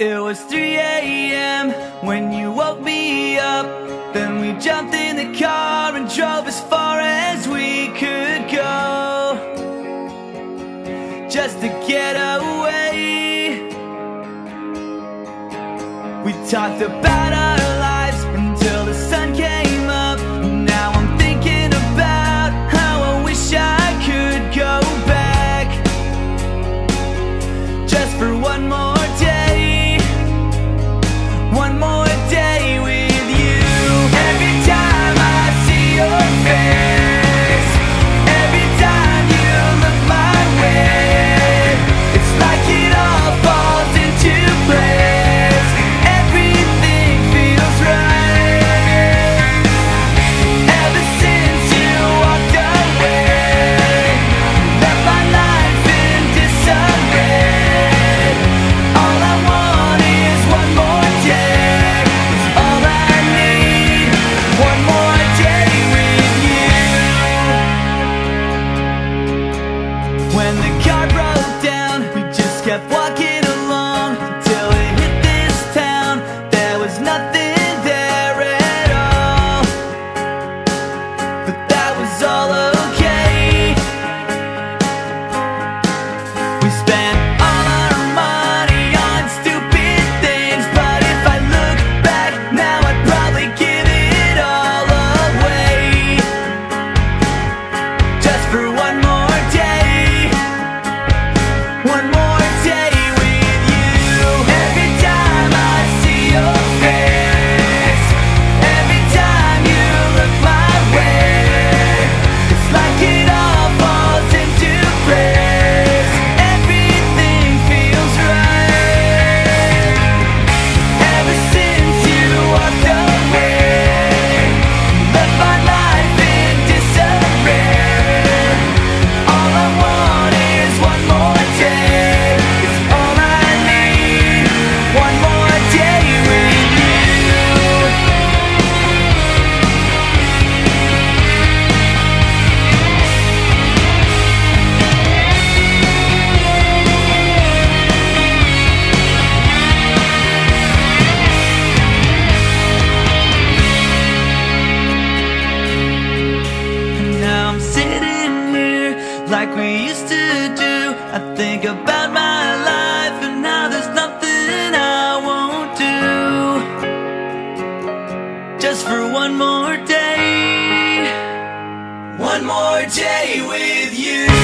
It was 3 a.m. when you woke me up Then we jumped in the car and drove as far as we could go Just to get away We talked about our like we used to do. I think about my life and now there's nothing I won't do. Just for one more day, one more day with you.